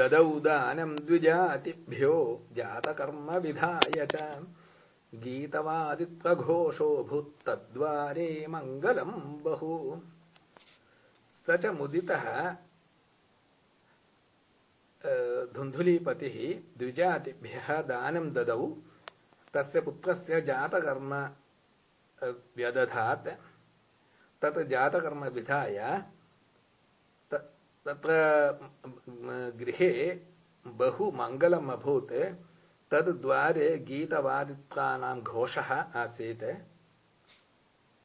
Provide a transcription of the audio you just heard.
ददौ दानम् द्विजातिभ्यो जातकर्मविधाय च गीतवादित्वघोषो भूत्तद्वारे मङ्गलम् बहु। स च मुदितः धुन्धुलीपतिः द्विजातिभ्यः दानं ददौ। तस्य पुत्रस्य जातकर्म व्यदधात्। तत् जातकर्म विधाय तत्र गृहे बहु मङ्गलम् अभूत् तद्द्वारे गीतवादित्राणां घोषः आसीत्।